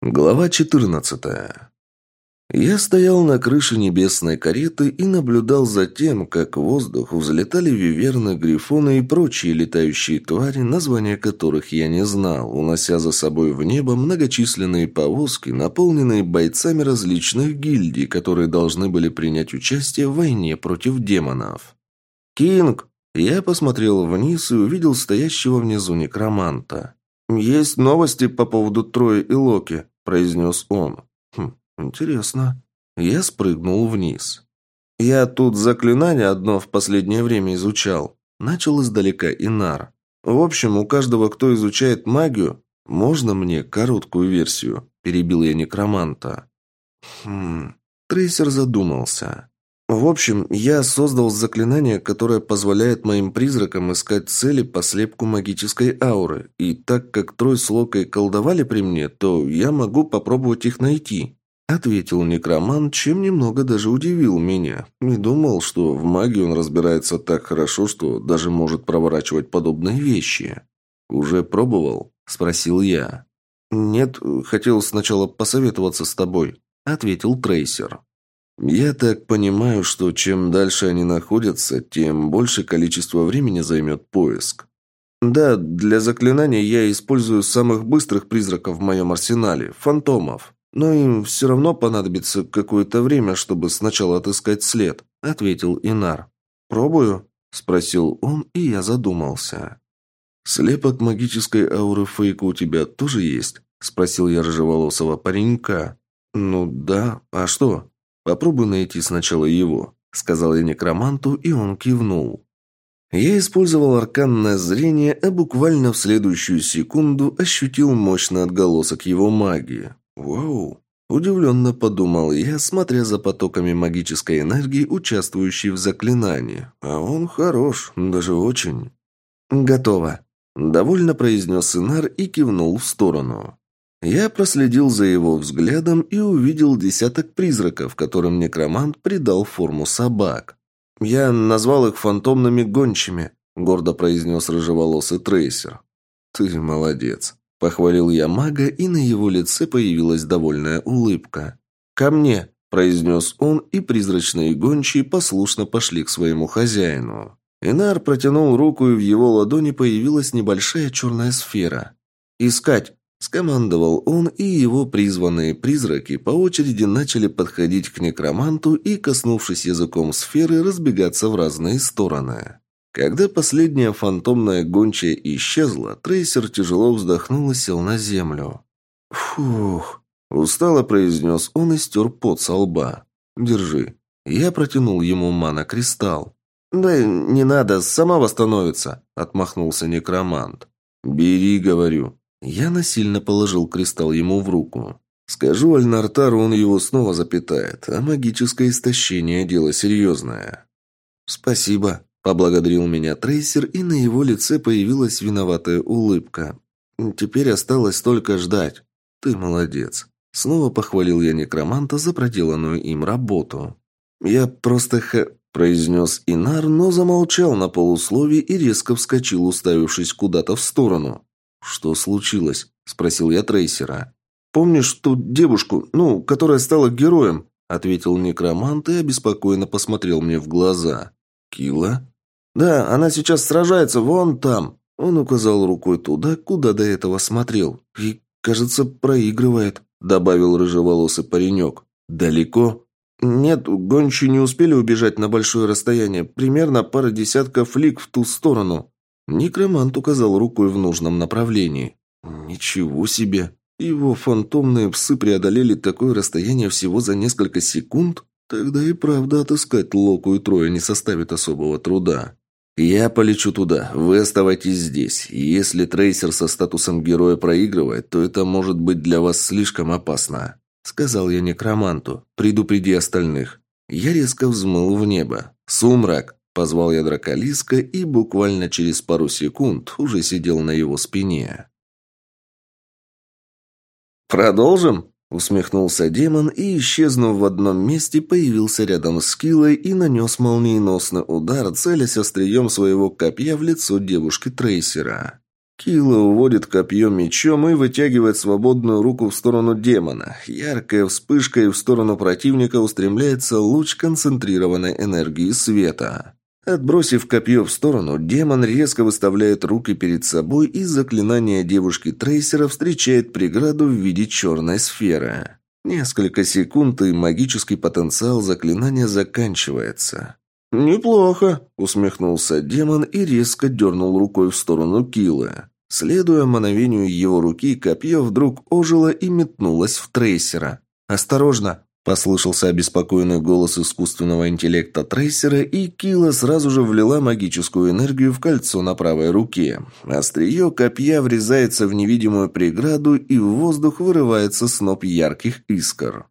Глава 14. Я стоял на крыше небесной кареты и наблюдал за тем, как в воздух взлетали виверны, грифоны и прочие летающие твари, названия которых я не знал, унося за собой в небо многочисленные повозки, наполненные бойцами различных гильдий, которые должны были принять участие в войне против демонов. «Кинг!» Я посмотрел вниз и увидел стоящего внизу некроманта. «Есть новости по поводу Трои и Локи», – произнес он. «Хм, интересно». Я спрыгнул вниз. «Я тут заклинание одно в последнее время изучал». Начал издалека Инар. «В общем, у каждого, кто изучает магию, можно мне короткую версию?» – перебил я некроманта. «Хм...» Трейсер задумался. В общем, я создал заклинание, которое позволяет моим призракам искать цели по слепку магической ауры. И так как Трой с Локой колдовали при мне, то я могу попробовать их найти. Ответил некроман, чем немного даже удивил меня. Не думал, что в магии он разбирается так хорошо, что даже может проворачивать подобные вещи. «Уже пробовал?» – спросил я. «Нет, хотел сначала посоветоваться с тобой», – ответил Трейсер. Я так понимаю, что чем дальше они находятся, тем больше количество времени займет поиск. Да, для заклинания я использую самых быстрых призраков в моем арсенале – фантомов. Но им все равно понадобится какое-то время, чтобы сначала отыскать след, ответил Инар. Пробую? спросил он, и я задумался. Слепок магической ауры фейка у тебя тоже есть? спросил я рыжеволосого паренька. Ну да, а что? «Попробуй найти сначала его», — сказал я некроманту, и он кивнул. Я использовал арканное зрение, а буквально в следующую секунду ощутил мощный отголосок его магии. «Вау!» – удивленно подумал я, смотря за потоками магической энергии, участвующей в заклинании. «А он хорош, даже очень». «Готово», – довольно произнес Инар и кивнул в сторону. Я проследил за его взглядом и увидел десяток призраков, которым некромант придал форму собак. «Я назвал их фантомными гончими», — гордо произнес рыжеволосый трейсер. «Ты молодец», — похвалил я мага, и на его лице появилась довольная улыбка. «Ко мне», — произнес он, и призрачные гончие послушно пошли к своему хозяину. Инар протянул руку, и в его ладони появилась небольшая черная сфера. «Искать!» Скомандовал он, и его призванные призраки по очереди начали подходить к некроманту и, коснувшись языком сферы, разбегаться в разные стороны. Когда последняя фантомная гончая исчезла, трейсер тяжело вздохнул и сел на землю. «Фух!» – устало произнес он и стер пот со лба. «Держи». Я протянул ему мана-кристалл. «Да не надо, сама восстановится», – отмахнулся некромант. «Бери, говорю», я насильно положил кристалл ему в руку. Скажу Альнартару, он его снова запитает, а магическое истощение – дело серьезное. «Спасибо», – поблагодарил меня трейсер, и на его лице появилась виноватая улыбка. «Теперь осталось только ждать. Ты молодец». Снова похвалил я некроманта за проделанную им работу. «Я просто х...» – произнес Инар, но замолчал на полусловии и резко вскочил, уставившись куда-то в сторону. «Что случилось?» – спросил я трейсера. «Помнишь ту девушку, ну, которая стала героем?» – ответил некромант и обеспокоенно посмотрел мне в глаза. «Кила?» «Да, она сейчас сражается вон там». Он указал рукой туда, куда до этого смотрел. «И, кажется, проигрывает», – добавил рыжеволосый паренек. «Далеко?» «Нет, гончие не успели убежать на большое расстояние. Примерно пара десятков лиг в ту сторону». Некромант указал рукой в нужном направлении. «Ничего себе! Его фантомные псы преодолели такое расстояние всего за несколько секунд? Тогда и правда отыскать Локу и Троя не составит особого труда». «Я полечу туда, вы оставайтесь здесь. Если трейсер со статусом героя проигрывает, то это может быть для вас слишком опасно», — сказал я некроманту. «Предупреди остальных». Я резко взмыл в небо. «Сумрак!» Позвал я Драколиска и буквально через пару секунд уже сидел на его спине. «Продолжим?» – усмехнулся демон и, исчезнув в одном месте, появился рядом с Килой и нанес молниеносный удар, целясь острием своего копья в лицо девушки-трейсера. Кила уводит копье мечом и вытягивает свободную руку в сторону демона. Яркая вспышка и в сторону противника устремляется луч концентрированной энергии света. Отбросив копье в сторону, демон резко выставляет руки перед собой и заклинание девушки-трейсера встречает преграду в виде черной сферы. Несколько секунд и магический потенциал заклинания заканчивается. «Неплохо», — усмехнулся демон и резко дернул рукой в сторону Килы. Следуя мановению его руки, копье вдруг ожило и метнулось в трейсера. «Осторожно!» – послышался обеспокоенный голос искусственного интеллекта трейсера, и Кила сразу же влила магическую энергию в кольцо на правой руке. Острие копья врезается в невидимую преграду, и в воздух вырывается сноп ярких искр.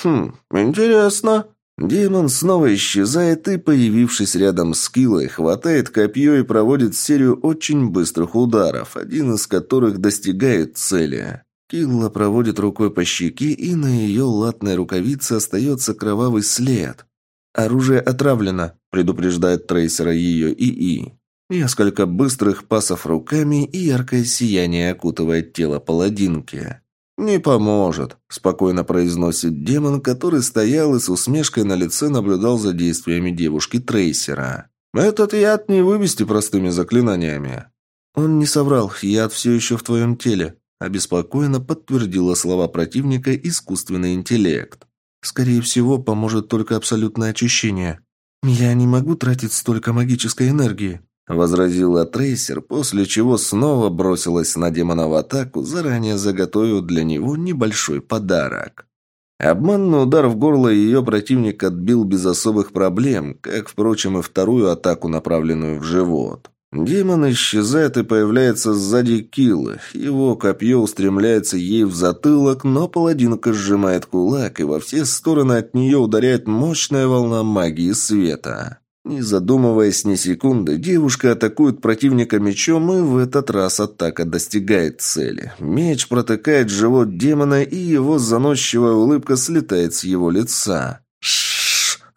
«Хм, интересно», Демон снова исчезает и, появившись рядом с Килой, хватает копье и проводит серию очень быстрых ударов, один из которых достигает цели. Килла проводит рукой по щеке, и на ее латной рукавице остается кровавый след. «Оружие отравлено», – предупреждает трейсера ее ИИ. Несколько быстрых пасов руками, и яркое сияние окутывает тело паладинки. «Не поможет», – спокойно произносит демон, который стоял и с усмешкой на лице наблюдал за действиями девушки-трейсера. «Этот яд не вывести простыми заклинаниями». «Он не соврал, яд все еще в твоем теле», – обеспокоенно подтвердила слова противника искусственный интеллект. «Скорее всего, поможет только абсолютное очищение. Я не могу тратить столько магической энергии», возразила трейсер, после чего снова бросилась на демона в атаку, заранее заготовив для него небольшой подарок. Обманный удар в горло ее противник отбил без особых проблем, как, впрочем, и вторую атаку, направленную в живот. Демон исчезает и появляется сзади Киллы. Его копье устремляется ей в затылок, но паладинка сжимает кулак, и во все стороны от нее ударяет мощная волна магии света. Не задумываясь ни секунды, девушка атакует противника мечом, и в этот раз атака достигает цели. Меч протыкает живот демона, и его заносчивая улыбка слетает с его лица. «Шшш!» –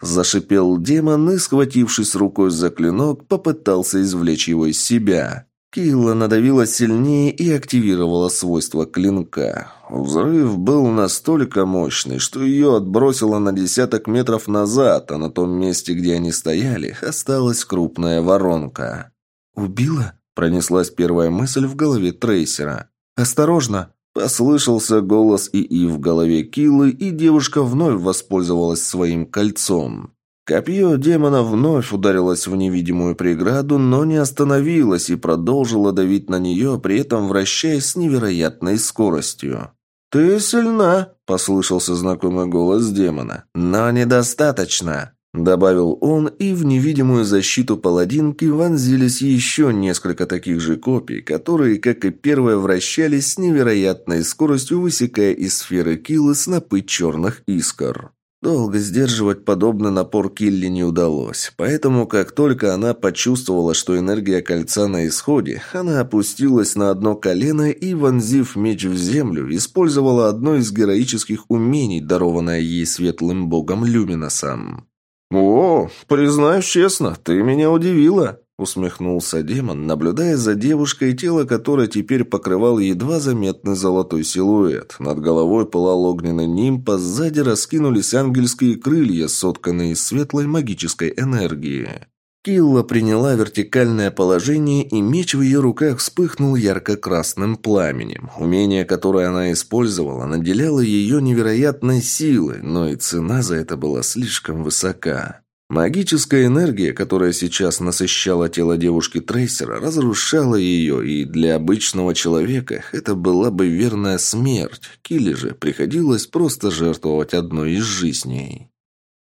зашипел демон и, схватившись рукой за клинок, попытался извлечь его из себя. Килла надавила сильнее и активировала свойства клинка. Взрыв был настолько мощный, что ее отбросило на десяток метров назад, а на том месте, где они стояли, осталась крупная воронка. «Убила?» – пронеслась первая мысль в голове трейсера. «Осторожно!» – послышался голос ИИ в голове Киллы, и девушка вновь воспользовалась своим кольцом. Копье демона вновь ударилось в невидимую преграду, но не остановилось и продолжило давить на нее, при этом вращаясь с невероятной скоростью. «Ты сильна», – послышался знакомый голос демона. «Но недостаточно», – добавил он, и в невидимую защиту паладинки вонзились еще несколько таких же копий, которые, как и первое, вращались с невероятной скоростью, высекая из сферы Килы снопы черных искр. Долго сдерживать подобный напор Килли не удалось, поэтому как только она почувствовала, что энергия кольца на исходе, она опустилась на одно колено и, вонзив меч в землю, использовала одно из героических умений, дарованное ей светлым богом Люминосом. «О, признаюсь честно, ты меня удивила», Усмехнулся демон, наблюдая за девушкой, тело которой теперь покрывал едва заметный золотой силуэт. Над головой пылал огненный нимб, а сзади раскинулись ангельские крылья, сотканные из светлой магической энергии. Килла приняла вертикальное положение, и меч в ее руках вспыхнул ярко-красным пламенем. Умение, которое она использовала, наделяло ее невероятной силой, но и цена за это была слишком высока. Магическая энергия, которая сейчас насыщала тело девушки-трейсера, разрушала ее, и для обычного человека это была бы верная смерть. Килли же приходилось просто жертвовать одной из жизней.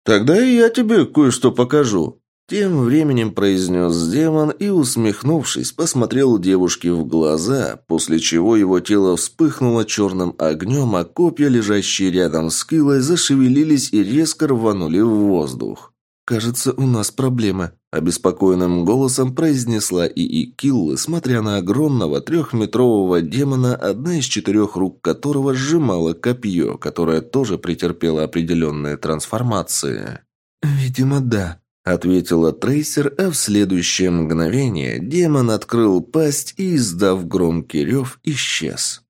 «Тогда и я тебе кое-что покажу», тем временем произнес демон и, усмехнувшись, посмотрел девушке в глаза, после чего его тело вспыхнуло черным огнем, а копья, лежащие рядом с Килой, зашевелились и резко рванули в воздух. «Кажется, у нас проблемы», – обеспокоенным голосом произнесла ИИ Киллы, смотря на огромного трехметрового демона, одна из четырех рук которого сжимала копье, которое тоже претерпело определенные трансформации. «Видимо, да», – ответила трейсер, а в следующее мгновение демон открыл пасть и, издав громкий рев, исчез.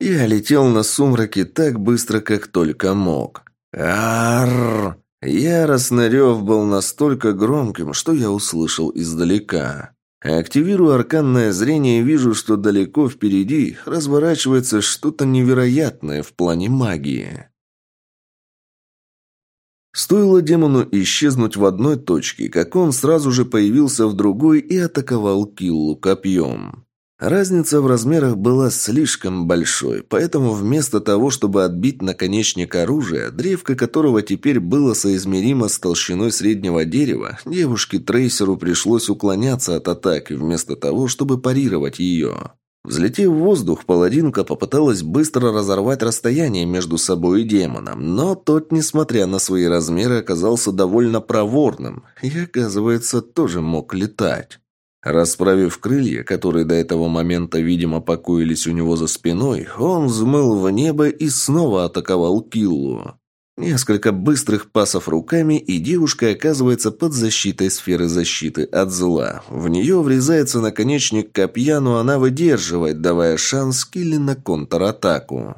Я летел на сумраке так быстро, как только мог. Арр! Яростный рев был настолько громким, что я услышал издалека. Активирую арканное зрение и вижу, что далеко впереди разворачивается что-то невероятное в плане магии. Стоило демону исчезнуть в одной точке, как он сразу же появился в другой и атаковал Киллу копьем. Разница в размерах была слишком большой, поэтому вместо того, чтобы отбить наконечник оружия, древко которого теперь было соизмеримо с толщиной среднего дерева, девушке-трейсеру пришлось уклоняться от атаки, вместо того, чтобы парировать ее. Взлетев в воздух, паладинка попыталась быстро разорвать расстояние между собой и демоном, но тот, несмотря на свои размеры, оказался довольно проворным и, оказывается, тоже мог летать. Расправив крылья, которые до этого момента, видимо, покоились у него за спиной, он взмыл в небо и снова атаковал Киллу. Несколько быстрых пасов руками, и девушка оказывается под защитой сферы защиты от зла. В нее врезается наконечник копья, но она выдерживает, давая шанс Килле на контратаку.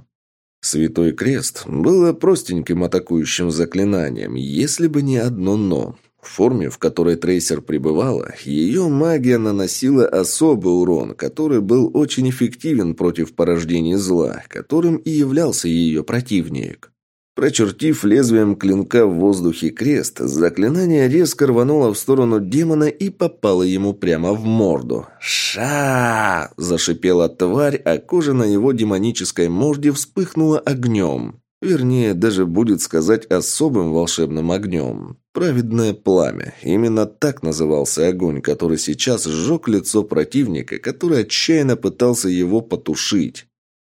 Святой Крест было простеньким атакующим заклинанием, если бы не одно «но». В форме, в которой трейсер пребывала, ее магия наносила особый урон, который был очень эффективен против порождений зла, которым и являлся ее противник. Прочертив лезвием клинка в воздухе крест, заклинание резко рвануло в сторону демона и попало ему прямо в морду. «Ша!» – зашипела тварь, а кожа на его демонической морде вспыхнула огнем. Вернее, даже будет сказать особым волшебным огнем. Праведное пламя. Именно так назывался огонь, который сейчас сжег лицо противника, который отчаянно пытался его потушить.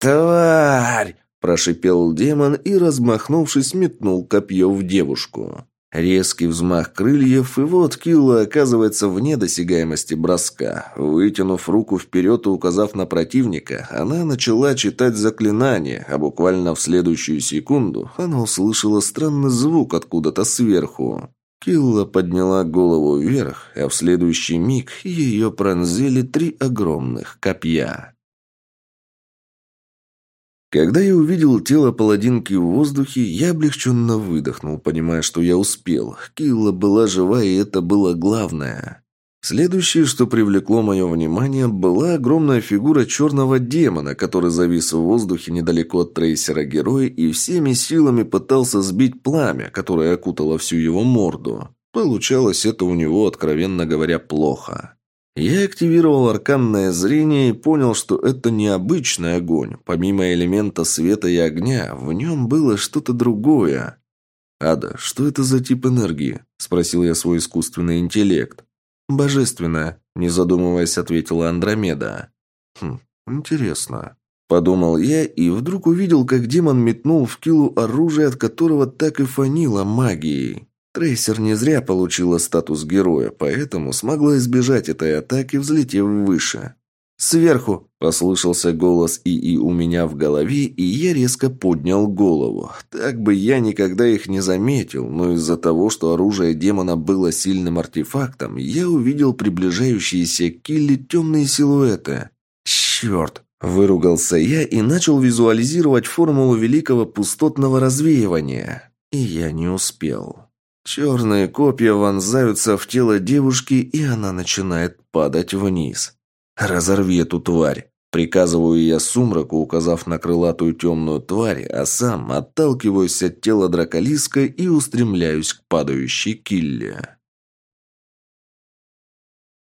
«Тварь!» – прошипел демон и, размахнувшись, метнул копье в девушку. Резкий взмах крыльев, и вот Килла оказывается вне досягаемости броска. Вытянув руку вперед и указав на противника, она начала читать заклинание, а буквально в следующую секунду она услышала странный звук откуда-то сверху. Килла подняла голову вверх, а в следующий миг ее пронзили три огромных копья. Когда я увидел тело паладинки в воздухе, я облегченно выдохнул, понимая, что я успел. Килла была жива, и это было главное. Следующее, что привлекло мое внимание, была огромная фигура черного демона, который завис в воздухе недалеко от трейсера героя и всеми силами пытался сбить пламя, которое окутало всю его морду. Получалось это у него, откровенно говоря, плохо. Я активировал арканное зрение и понял, что это необычный огонь. Помимо элемента света и огня, в нем было что-то другое. «Ада, что это за тип энергии?» – спросил я свой искусственный интеллект. «Божественная», – не задумываясь, ответила Андромеда. «Хм, интересно». Подумал я и вдруг увидел, как демон метнул в килу оружие, от которого так и фанило магией. Трейсер не зря получила статус героя, поэтому смогла избежать этой атаки, взлетев выше. «Сверху!» – послышался голос ИИ у меня в голове, и я резко поднял голову. Так бы я никогда их не заметил, но из-за того, что оружие демона было сильным артефактом, я увидел приближающиеся к Килли темные силуэты. «Черт!» – выругался я и начал визуализировать формулу великого пустотного развеивания. И я не успел. Черные копья вонзаются в тело девушки, и она начинает падать вниз. «Разорви эту тварь!» Приказываю я сумраку, указав на крылатую темную тварь, а сам отталкиваюсь от тела драколиска и устремляюсь к падающей килле.